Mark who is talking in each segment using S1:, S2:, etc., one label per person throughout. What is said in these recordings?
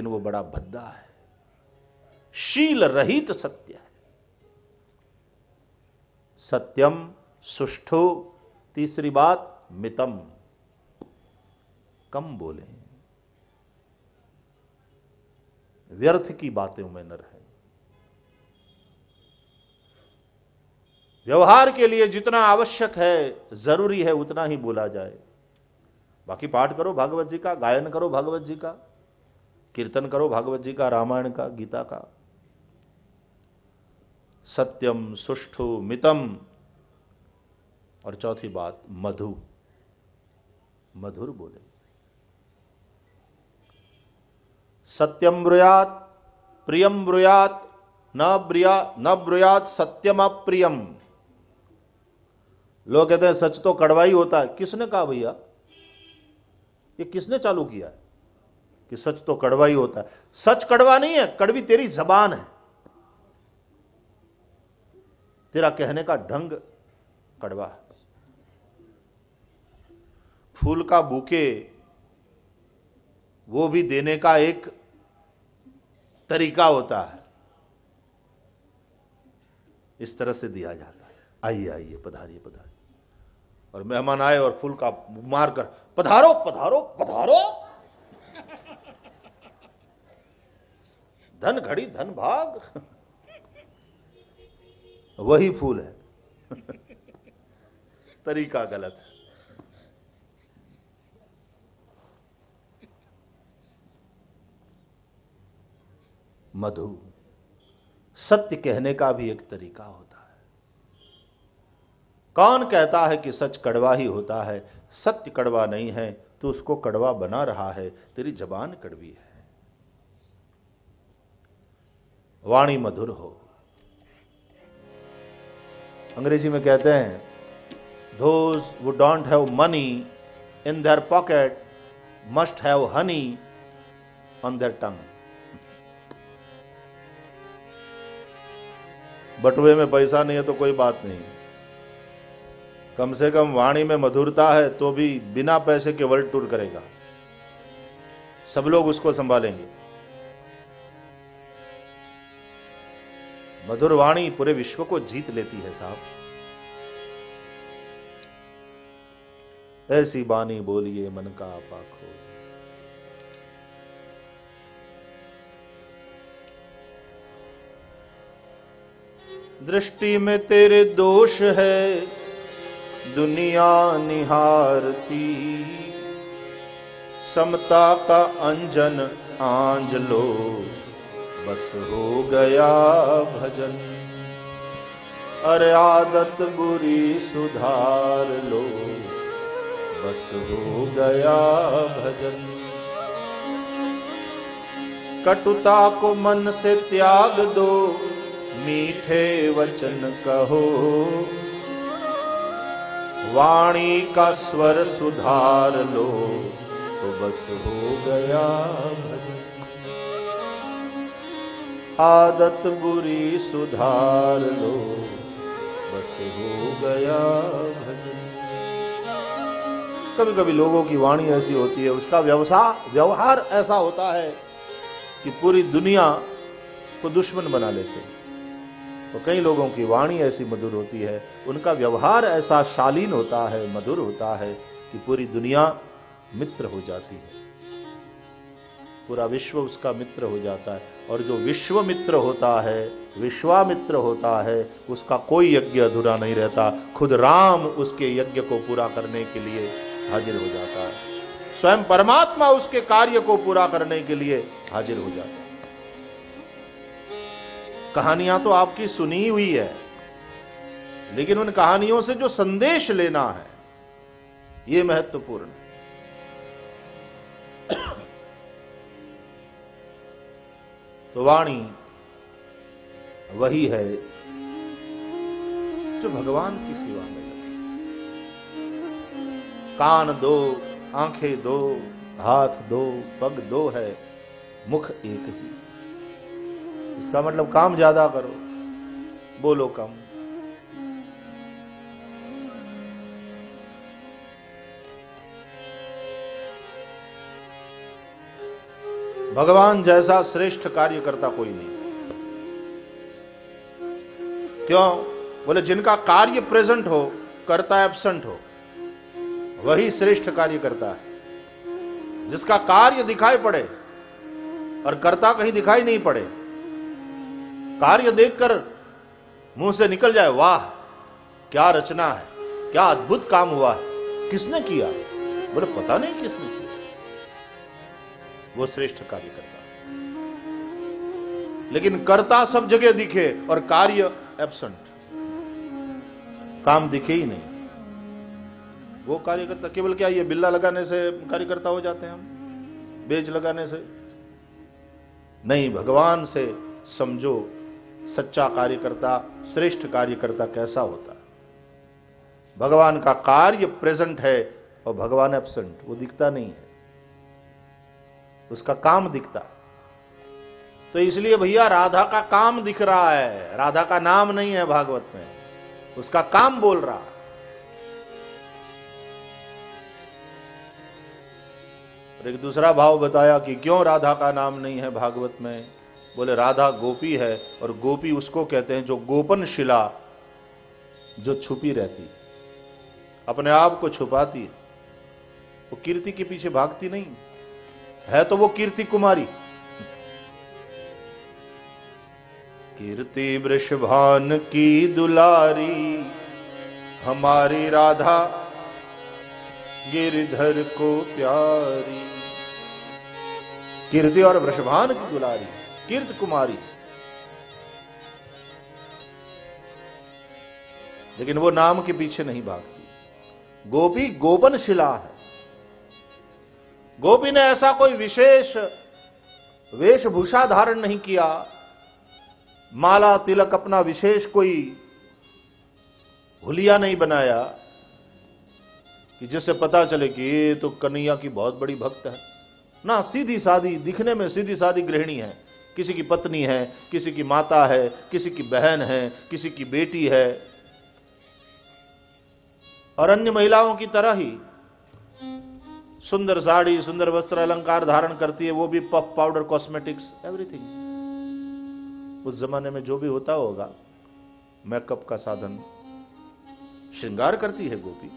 S1: लेकिन वो बड़ा भद्दा है। शील रहित सत्य है। सत्यम सुष्ठु, तीसरी बात, मितम। कम बोले व्यर्थ की बातें में न रहे व्यवहार के लिए जितना आवश्यक है, ज़रूरी है, उतना ही बोला जाए। बाकी पाठ करो भागवत जी का, गायन करो भागवत जी का। कीर्तन करो भागवत जी का, रामायण का, गीता का। सत्यम सुष्ठु मितम। और चौथी बात, मधु। मधुर बोले। सत्यम ब्रुयात, प्रियम ब्रुयात, न ब्रिया, न ब्रुयात सत्यम अप्रियम लोग कहते हैं, सच तो कड़वा ही होता है। किसने कहा भैया? ये किसने चालू किया है? कि सच तो कड़वा ही होता है। सच कड़वा नहीं है, कड़वी तेरी जबान है। तेरा कहने का ढंग कड़वा फूल का बूके वो भी देने का एक तरीका होता है। इस तरह से दिया जाता है। आइए आइए, पधारिए पधारिए। और मेहमान आए और फूल का मार कर, पधारो पधारो पधारो। धन घड़ी, धन भाग। वही फूल है। तरीका गलत है। मधु, सत्य कहने का भी एक तरीका होता है। कौन कहता है कि सच कड़वा ही होता है? सत्य कड़वा नहीं है तो उसको कड़वा बना रहा है। तेरी जबान कड़वी है। वाणी मधुर हो। अंग्रेज़ी में कहते हैं धोज वो don't have money in their pocket must have honey on their tongue बटुए में पैसा नहीं है तो कोई बात नहीं। कम से कम वाणी में मधुरता है तो भी बिना पैसे के वर्ल्ड टूर करेगा। सब लोग उसको संभालेंगे। मधुर वाणी पूरे विश्व को जीत लेती है साहब। ऐसी बानी बोलिए मन का आपा खो दृष्टि में तेरे दोष है, दुनिया निहारती समता का अंजन आंज लो। बस हो गया भजन। अरे आदत बुरी सुधार लो। बस हो गया भजन। कटुता को मन से त्याग दो। मीठे वचन कहो। वाणी का स्वर सुधार लो। तो बस हो गया भजन। आदत बुरी सुधार लो। बस हो गया भजन कभी कभी लोगों की वाणी ऐसी होती है, उसका व्यवसाय व्यवहार ऐसा होता है कि पूरी दुनिया को दुश्मन बना लेते तो कई लोगों की वाणी ऐसी मधुर होती है, उनका व्यवहार ऐसा शालीन होता है, मधुर होता है कि पूरी दुनिया मित्र हो जाती है। पूरा विश्व उसका मित्र हो जाता है। और जो विश्व मित्र होता है, विश्वामित्र होता है, उसका कोई यज्ञ अधूरा नहीं रहता। खुद राम उसके यज्ञ को पूरा करने के लिए हाजिर हो जाता है। स्वयं परमात्मा उसके कार्य को पूरा करने के लिए हाजिर हो जाता है। कहानियाँ तो आपकी सुनी हुई है, लेकिन उन कहानियों से जो संदेश लेना है यह महत्वपूर्ण है। तो वाणी वही है जो भगवान की सेवा में लगे। कान दो, आँखें दो, हाथ दो, पग दो है, मुख एक ही। इसका मतलब काम ज़्यादा करो, बोलो कम। भगवान जैसा श्रेष्ठ कार्य करता कोई नहीं। क्यों? बोले, जिनका कार्य प्रेजेंट हो, करता एबसेंट हो, वही श्रेष्ठ कार्य करता है। जिसका कार्य दिखाई पड़े और कर्ता कहीं दिखाई नहीं पड़े, कार्य देखकर मुँह से निकल जाए, वाह, क्या रचना है, क्या अद्भुत काम हुआ है, किसने किया बोले, पता नहीं किसने किया। वो श्रेष्ठ कार्य करता लेकिन कर्ता सब जगह दिखे और कार्य एबसेंट काम दिखे ही नहीं। वो कार्यकर्ता, केवल क्या ये बिल्ला लगाने से कार्यकर्ता हो जाते हैं हम? बेज लगाने से? नहीं, भगवान से समझो, सच्चा कार्यकर्ता, श्रेष्ठ कार्यकर्ता कैसा होता है। भगवान का कार्य प्रेजेंट है और भगवान एबसेंट वो दिखता नहीं है। उसका काम दिखता। तो इसलिए भैया राधा का काम दिख रहा है, राधा का नाम नहीं है भागवत में, उसका काम बोल रहा और एक दूसरा भाव बताया कि क्यों राधा का नाम नहीं है भागवत में? बोले, राधा गोपी है, और गोपी उसको कहते हैं जो गोपन शिला जो छुपी रहती अपने आप को छुपाती वो कीर्ति के पीछे भागती नहीं। है तो वो कीर्ति कुमारी। कीर्ति वृषभान की दुलारी, हमारी राधा गिरधर को प्यारी। कीर्ति और वृषभान की दुलारी, कीर्त कुमारी। लेकिन वो नाम के पीछे नहीं भागती। गोपी गोपन शिला है। गोपी ने ऐसा कोई विशेष वेशभूषा धारण नहीं किया। माला तिलक अपना विशेष कोई हुलिया नहीं बनाया कि जिससे पता चले कि ये तो कन्हैया की बहुत बड़ी भक्त है। ना, सीधी सादी, दिखने में सीधी सादी गृहिणी है। किसी की पत्नी है, किसी की माता है, किसी की बहन है, किसी की बेटी है। और अन्य महिलाओं की तरह ही सुंदर साड़ी, सुंदर वस्त्र, अलंकार धारण करती है, वो भी पफ पाउडर कॉस्मेटिक्स एवरीथिंग उस जमाने में जो भी होता होगा मेकअप का साधन श्रृंगार करती है गोपी।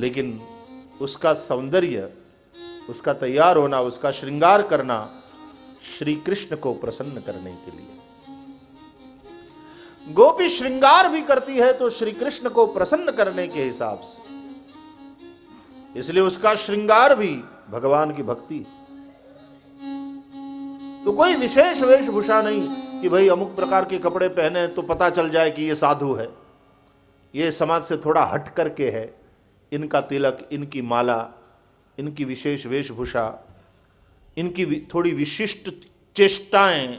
S1: लेकिन उसका सौंदर्य, उसका तैयार होना, उसका श्रृंगार करना श्री कृष्ण को प्रसन्न करने के लिए। गोपी श्रृंगार भी करती है तो श्री कृष्ण को प्रसन्न करने के हिसाब से। इसलिए उसका श्रृंगार भी भगवान की भक्ति। तो कोई विशेष वेशभूषा नहीं कि भाई अमुक प्रकार के कपड़े पहने तो पता चल जाए कि ये साधु है। ये समाज से थोड़ा हट करके है। इनका तिलक, इनकी माला, इनकी विशेष वेशभूषा, इनकी थोड़ी विशिष्ट चेष्टाएँ,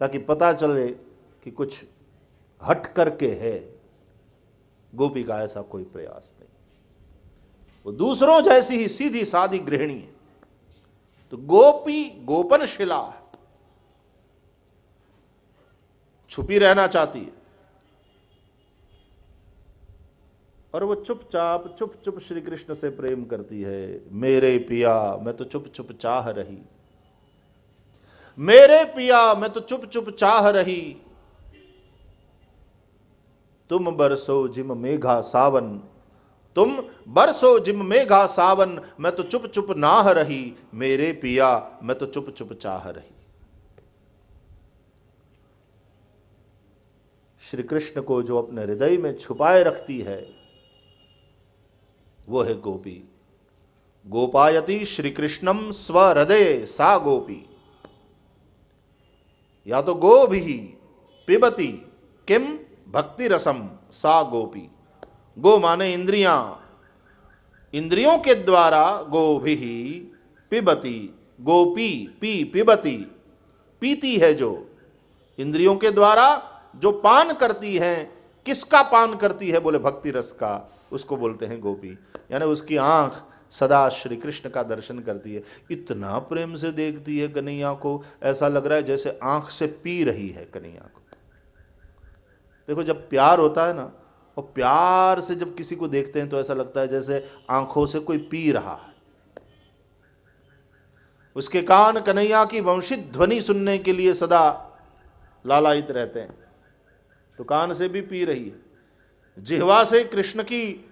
S1: ताकि पता चले कि कुछ हट करके है। गोपी का ऐसा कोई प्रयास नहीं। वो दूसरों जैसी ही सीधी सादी गृहिणी है। तो गोपी गोपन शिला है। छुपी रहना चाहती है। और वो चुपचाप चुप चुप श्री कृष्ण से प्रेम करती है। मेरे पिया, मैं तो चुप चुप चाह रही। मेरे पिया, मैं तो चुप चुप चाह रही। तुम बरसो जिम मेघा सावन। तुम बरसो जिम मेघा सावन, मैं तो चुप चुप नाह रही। मेरे पिया, मैं तो चुप चुप चाह रही। श्री कृष्ण को जो अपने हृदय में छुपाए रखती है, वो है गोपी। गोपायती श्री कृष्णम स्वहृदय सा गोपी। या तो गोभी पिबती, किम भक्ति रसम सा गोपी। गो माने इंद्रियाँ। इंद्रियों के द्वारा गो भी पिबती, गोपी पी पिबती, पीती है जो। इंद्रियों के द्वारा जो पान करती है, किसका पान करती है बोले भक्ति रस का, उसको बोलते हैं गोपी। यानी उसकी आँख सदा श्री कृष्ण का दर्शन करती है। इतना प्रेम से देखती है कन्हैया को, ऐसा लग रहा है जैसे आँख से पी रही है कन्हैया को। देखो जब प्यार होता है ना और प्यार से जब किसी को देखते हैं तो ऐसा लगता है जैसे आँखों से कोई पी रहा है। उसके कान कन्हैया की वंशित ध्वनि सुनने के लिए सदा लालायित रहते हैं। तो कान से भी पी रही है। जिहवा से कृष्ण की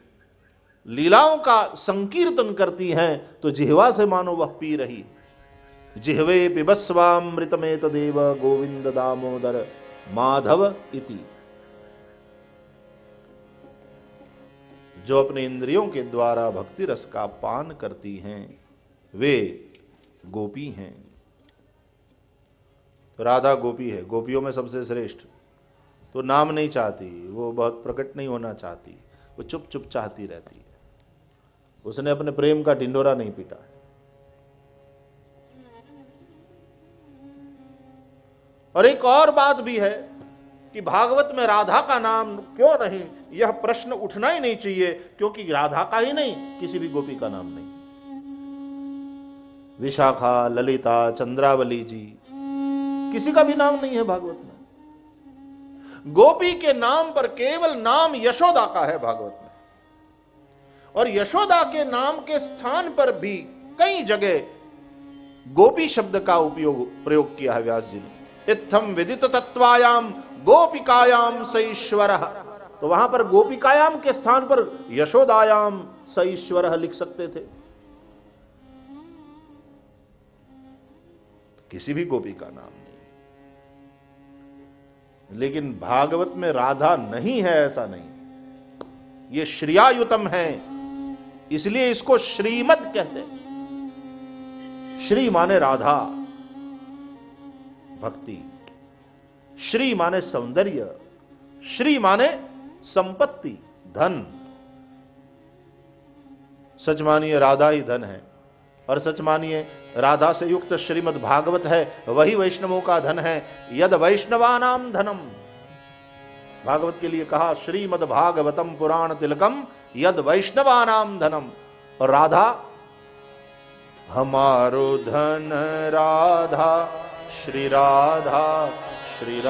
S1: लीलाओं का संकीर्तन करती हैं तो जिहवा से मानो वह पी रही जिहवे पिबस्वामृतमे तदेव गोविंद दामोदर माधव इति। जो अपने इंद्रियों के द्वारा भक्ति रस का पान करती हैं, वे गोपी हैं। तो राधा गोपी है, गोपियों में सबसे श्रेष्ठ। तो नाम नहीं चाहती, वो बहुत प्रकट नहीं होना चाहती, वो चुप चुप चाहती रहती है। उसने अपने प्रेम का ढिंडोरा नहीं पीटा। और एक और बात भी है कि भागवत में राधा का नाम क्यों नहीं? यह प्रश्न उठना ही नहीं चाहिए, क्योंकि राधा का ही नहीं, किसी भी गोपी का नाम नहीं। विशाखा, ललिता, चंद्रावली जी, किसी का भी नाम नहीं है भागवत में। गोपी के नाम पर केवल नाम यशोदा का है भागवत में। और यशोदा के नाम के स्थान पर भी कई जगह गोपी शब्द का उपयोग, प्रयोग किया है व्यास जी ने। इत्थम विदित तत्वायाम गोपिकायाम सईश्वर तो वहाँ पर गोपिकायाम के स्थान पर यशोदायाम सईश्वर लिख सकते थे। किसी भी गोपी का नाम नहीं। लेकिन भागवत में राधा नहीं है, ऐसा नहीं। ये श्रियायुतम है, इसलिए इसको श्रीमद कहते हैं। श्री माने राधा। भक्ति। श्री माने सौंदर्य, श्री माने संपत्ति, धन। सच मानिए राधा ही धन है, और सच मानिए राधा से युक्त श्रीमद भागवत है, वही वैष्णवों का धन है, यद वैष्णवानाम धनम। भागवत के लिए कहा, श्रीमद भागवतम पुराण तिलकम, यद वैष्णवानाम धनम। और राधा, हमारो धन राधा। श्री राधा श्री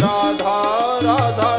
S1: राधा राधा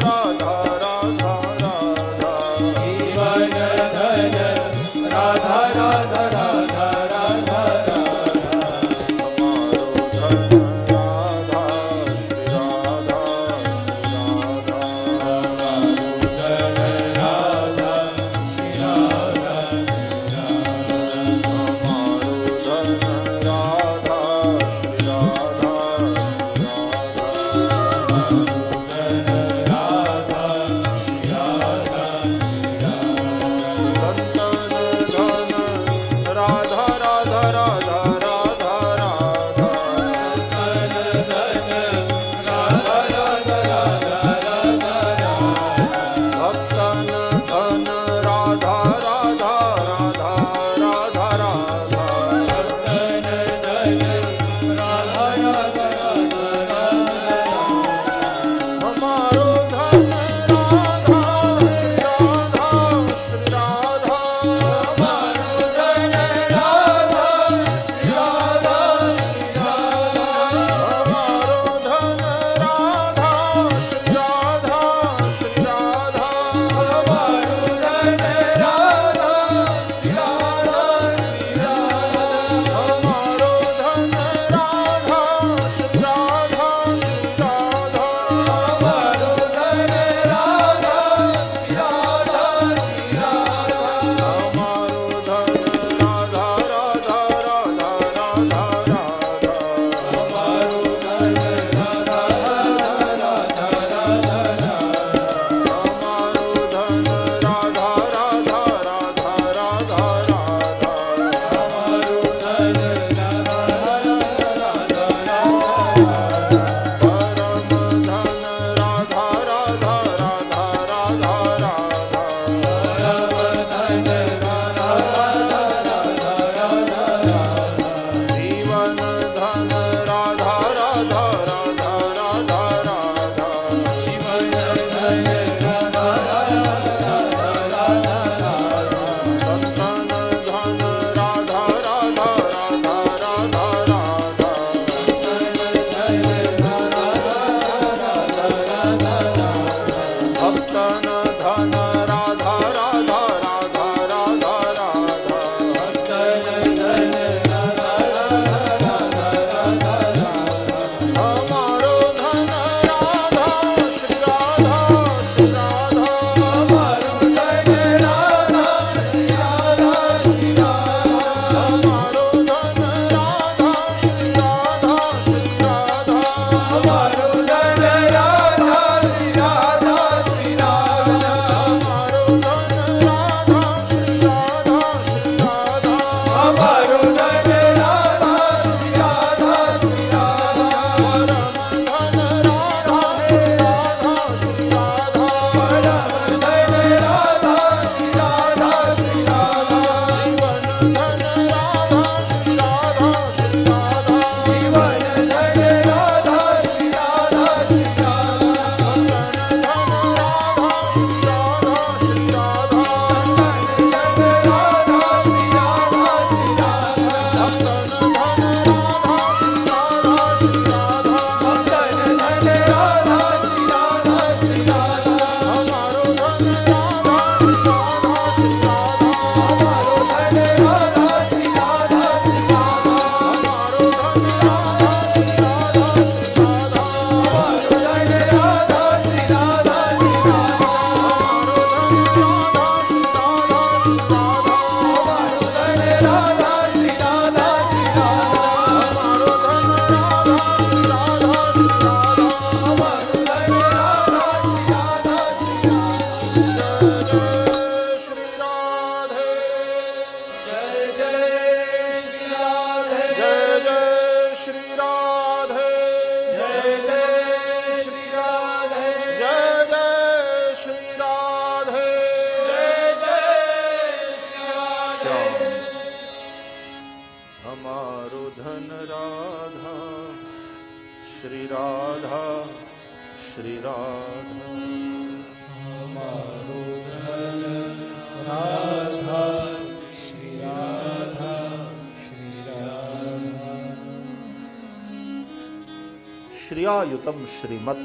S1: श्रियायुतम श्रीमत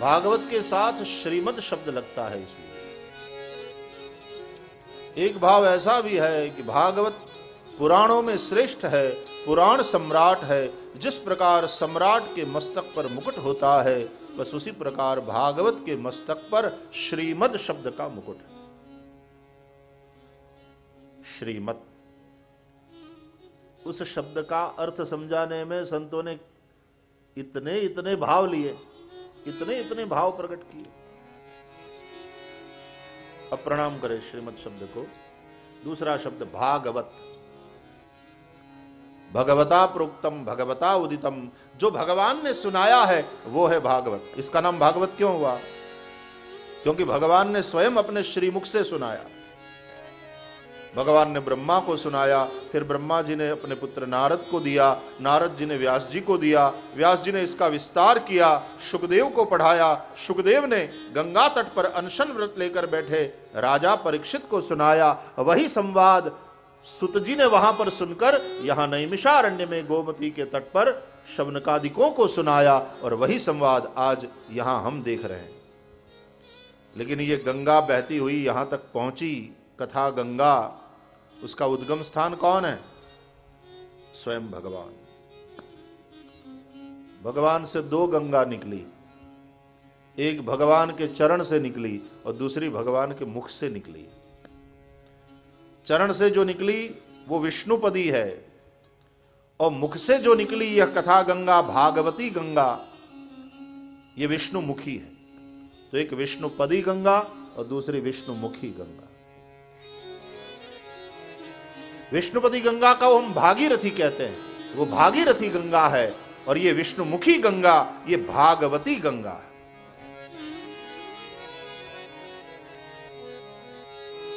S1: भागवत के साथ श्रीमद शब्द लगता है इसलिए। एक भाव ऐसा भी है कि भागवत पुराणों में श्रेष्ठ है, पुराण सम्राट है, जिस प्रकार सम्राट के मस्तक पर मुकुट होता है, बस उसी प्रकार भागवत के मस्तक पर श्रीमद शब्द का मुकुट है। श्रीमत उस शब्द का अर्थ समझाने में संतों ने इतने इतने भाव लिए, इतने इतने भाव प्रकट किए। अब प्रणाम करें श्रीमद शब्द को। दूसरा शब्द, भागवत। भगवता प्रोक्तम, भगवता उदितम। जो भगवान ने सुनाया है, वो है भागवत। इसका नाम भागवत क्यों हुआ? क्योंकि भगवान ने स्वयं अपने श्रीमुख से सुनाया। भगवान ने ब्रह्मा को सुनाया, फिर ब्रह्मा जी ने अपने पुत्र नारद को दिया, नारद जी ने व्यास जी को दिया, व्यास जी ने इसका विस्तार किया, सुखदेव को पढ़ाया, सुखदेव ने गंगा तट पर अनशन व्रत लेकर बैठे, राजा परीक्षित को सुनाया, वही संवाद सुत जी ने वहाँ पर सुनकर यहाँ नैमिषारण्य में गोमती के तट पर शवनकादिकों को सुनाया, और वही संवाद आज यहाँ हम देख रहे हैं। लेकिन ये गंगा बहती हुई यहाँ तक पहुँची कथा गंगा उसका उद्गम स्थान कौन है? स्वयं भगवान। भगवान से दो गंगा निकली। एक भगवान के चरण से निकली और दूसरी भगवान के मुख से निकली। चरण से जो निकली, वो विष्णुपदी है। और मुख से जो निकली, यह कथा गंगा, भागवती गंगा यह विष्णुमुखी है। तो एक विष्णुपदी गंगा और दूसरी विष्णुमुखी गंगा। विष्णुपति गंगा का वो हम भागीरथी कहते हैं। वो भागीरथी गंगा है और ये विष्णुमुखी गंगा, ये भागवती गंगा है।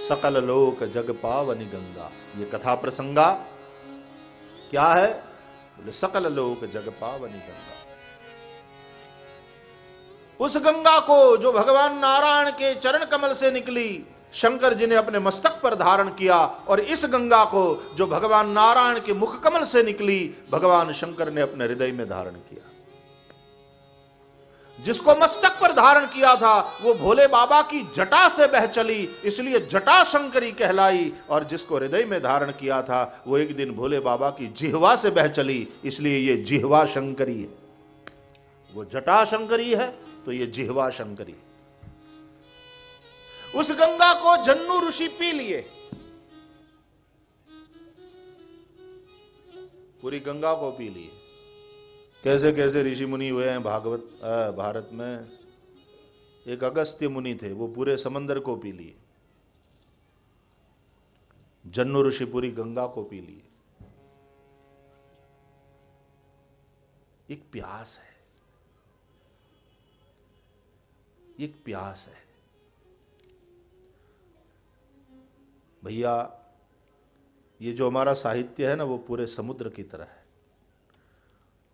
S1: सकल लोक जग पावनी गंगा, ये कथा प्रसंगा क्या है? बोले, सकल लोक जग पावनी गंगा। उस गंगा को जो भगवान नारायण के चरण कमल से निकली शंकर जी ने अपने मस्तक पर धारण किया और इस गंगा को जो भगवान नारायण के मुख कमल से निकली, भगवान शंकर ने अपने हृदय में धारण किया। जिसको मस्तक पर धारण किया था, वो भोले बाबा की जटा से बह चली, इसलिए जटा शंकरी कहलाई और जिसको हृदय में धारण किया था, वो एक दिन भोले बाबा की जिहवा से बह चली, इसलिए ये जिहवा शंकरी है। वो जटा शंकरी है तो ये जिहवा शंकरी उस गंगा को जन्नू ऋषि पी लिए। पूरी गंगा को पी लिए। कैसे कैसे ऋषि मुनि हुए हैं भागवत भारत में? एक अगस्त्य मुनि थे, वो पूरे समंदर को पी लिए। जन्नू ऋषि पूरी गंगा को पी लिए। एक प्यास है। एक प्यास है। भैया, ये जो हमारा साहित्य है ना, वो पूरे समुद्र की तरह है।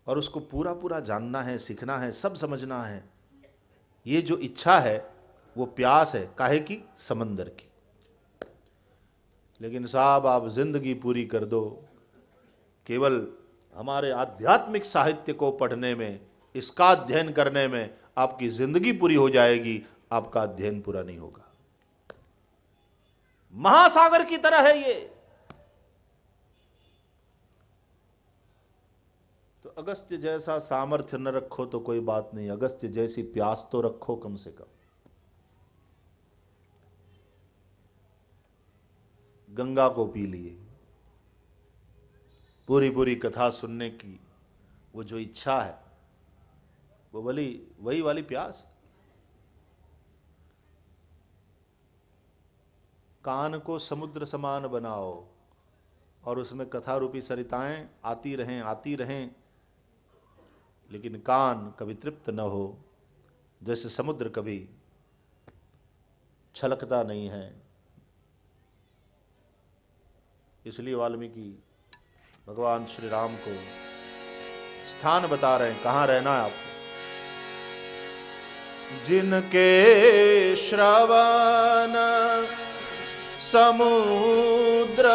S1: और उसको पूरा पूरा जानना है, सीखना है, सब समझना है। ये जो इच्छा है, वो प्यास है, काहे की? समंदर की। लेकिन साहब, आप ज़िंदगी पूरी कर दो। केवल हमारे आध्यात्मिक साहित्य को पढ़ने में, इसका अध्ययन करने में आपकी ज़िंदगी पूरी हो जाएगी, आपका अध्ययन पूरा नहीं होगा। महासागर की तरह है ये। तो अगस्त्य जैसा सामर्थ्य न रखो तो कोई बात नहीं, अगस्त्य जैसी प्यास तो रखो कम से कम। गंगा को पी लिए, पूरी पूरी कथा सुनने की वो जो इच्छा है, वो वाली वही वाली प्यास। कान को समुद्र समान बनाओ, और उसमें कथा रूपी सरिताएँ आती रहें आती रहें। लेकिन कान कभी तृप्त न हो, जैसे समुद्र कभी छलकता नहीं है। इसलिए वाल्मीकि भगवान श्री राम को स्थान बता रहे हैं। कहाँ रहना है आपको? जिनके श्रवण समुद्र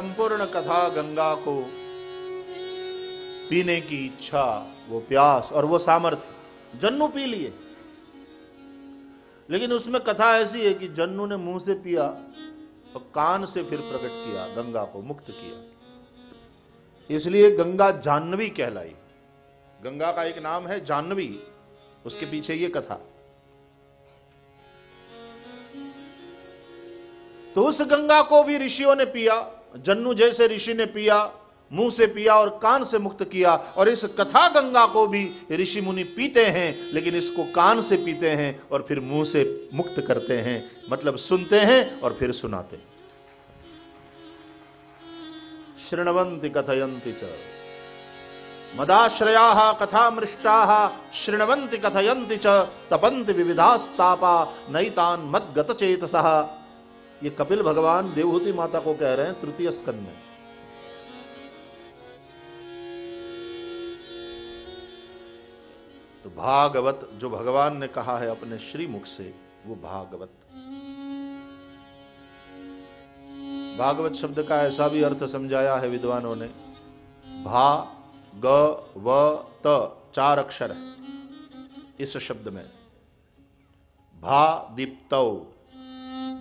S1: संपूर्ण कथा गंगा को पीने की इच्छा, वो प्यास और वो सामर्थ्य, जन्नू पी लिए। लेकिन उसमें कथा ऐसी है कि जन्नू ने मुँह से पिया और कान से फिर प्रकट किया, गंगा को मुक्त किया। इसलिए गंगा जाह्नवी कहलाई। गंगा का एक नाम है जाह्नवी, उसके पीछे ये कथा। तो उस गंगा को भी ऋषियों ने पिया जन्नू जैसे ऋषि ने पिया, मुँह से पिया और कान से मुक्त किया। और इस कथा गंगा को भी ऋषि मुनि पीते हैं, लेकिन इसको कान से पीते हैं और फिर मुँह से मुक्त करते हैं। मतलब सुनते हैं और फिर सुनाते हैं। शृण्वन्ति कथयन्ति च। मदाश्रया कथा मृष्टा शृण्वन्ति कथयन्ति च। तपन्ति विविधास्तापा, नैतान मद्गत चेतसः ये कपिल भगवान देवहूति माता को कह रहे हैं तृतीय स्कंद में। तो भागवत, जो भगवान ने कहा है अपने श्रीमुख से, वो भागवत। भागवत शब्द का ऐसा भी अर्थ समझाया है विद्वानों ने, भा, ग, व, त, चार अक्षर है। इस शब्द में, भा, दीप्तौ।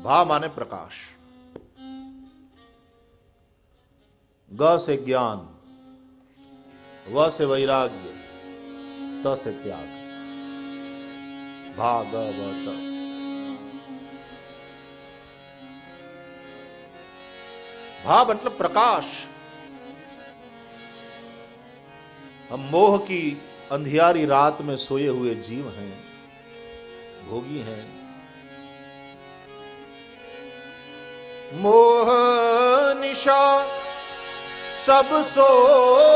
S1: भा माने प्रकाश। ग से ज्ञान, व से वैराग्य, त से त्याग। भा, ग, व भा मतलब प्रकाश। हम मोह की अंधियारी रात में सोए हुए जीव हैं, भोगी हैं। मोह निशा, सब सोवनिहारा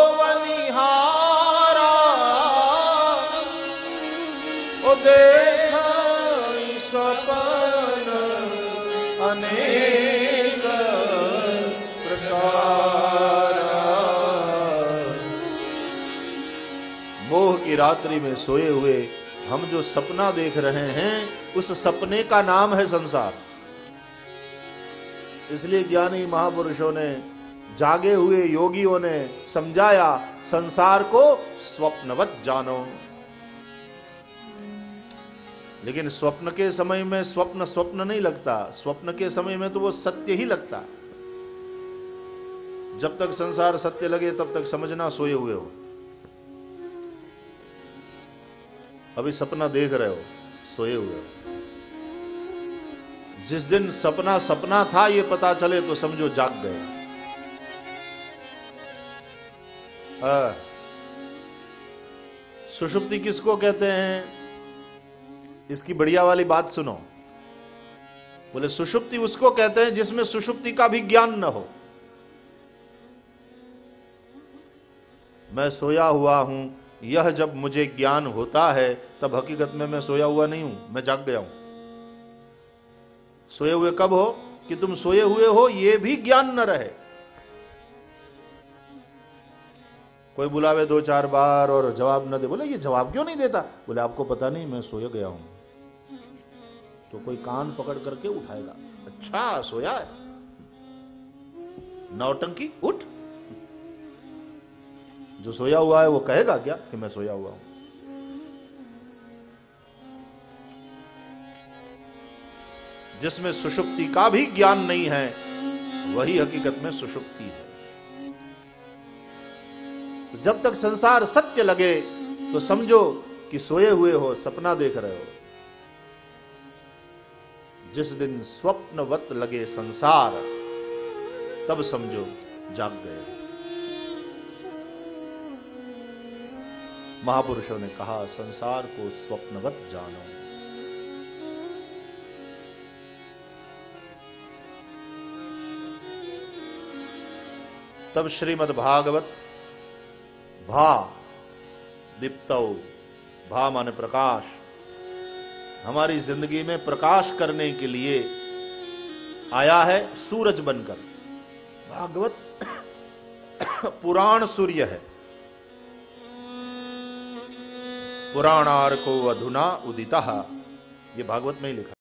S1: ओ देख सपन अनेक प्रकार। मोह की रात्रि में सोए हुए हम जो सपना देख रहे हैं, उस सपने का नाम है संसार। इसलिए ज्ञानी महापुरुषों ने जागे हुए योगियों ने समझाया, संसार को स्वप्नवत जानो। लेकिन स्वप्न के समय में स्वप्न स्वप्न नहीं लगता। स्वप्न के समय में तो वो सत्य ही लगता। जब तक संसार सत्य लगे, तब तक समझना सोए हुए हो। अभी सपना देख रहे हो, सोए हुए हो। जिस दिन सपना सपना था, ये पता चले तो समझो जाग गए। सुषुप्ति किसको कहते हैं? इसकी बढ़िया वाली बात सुनो। बोले, सुषुप्ति उसको कहते हैं जिसमें सुषुप्ति का भी ज्ञान न हो। मैं सोया हुआ हूँ, यह जब मुझे ज्ञान होता है, तब हकीकत में मैं सोया हुआ नहीं हूँ, मैं जाग गया हूँ। सोए हुए कब हो कि तुम सोए हुए हो यह भी ज्ञान न रहे। कोई बुलावे दो चार बार और जवाब न दे, बोले, ये जवाब क्यों नहीं देता? बोले, आपको पता नहीं, मैं सोए गया हूँ। तो कोई कान पकड़ करके उठाएगा अच्छा सोया है। नौटंकी उठ। जो सोया हुआ है, वो कहेगा क्या कि मैं सोया हुआ हूँ? जिसमें सुषुप्ति का भी ज्ञान नहीं है, वही हकीकत में सुषुप्ति है। तो जब तक संसार सत्य लगे तो समझो कि सोए हुए हो, सपना देख रहे हो। जिस दिन स्वप्नवत लगे संसार, तब समझो जाग गए महापुरुषों ने कहा, संसार को स्वप्नवत जानो। तब श्रीमद् भागवत भा दीप्त, भा माने प्रकाश। हमारी ज़िंदगी में प्रकाश करने के लिए आया है सूरज बनकर। भागवत पुराण सूर्य है। पुराणार को अधुना उदिता। ये भागवत में ही लिखा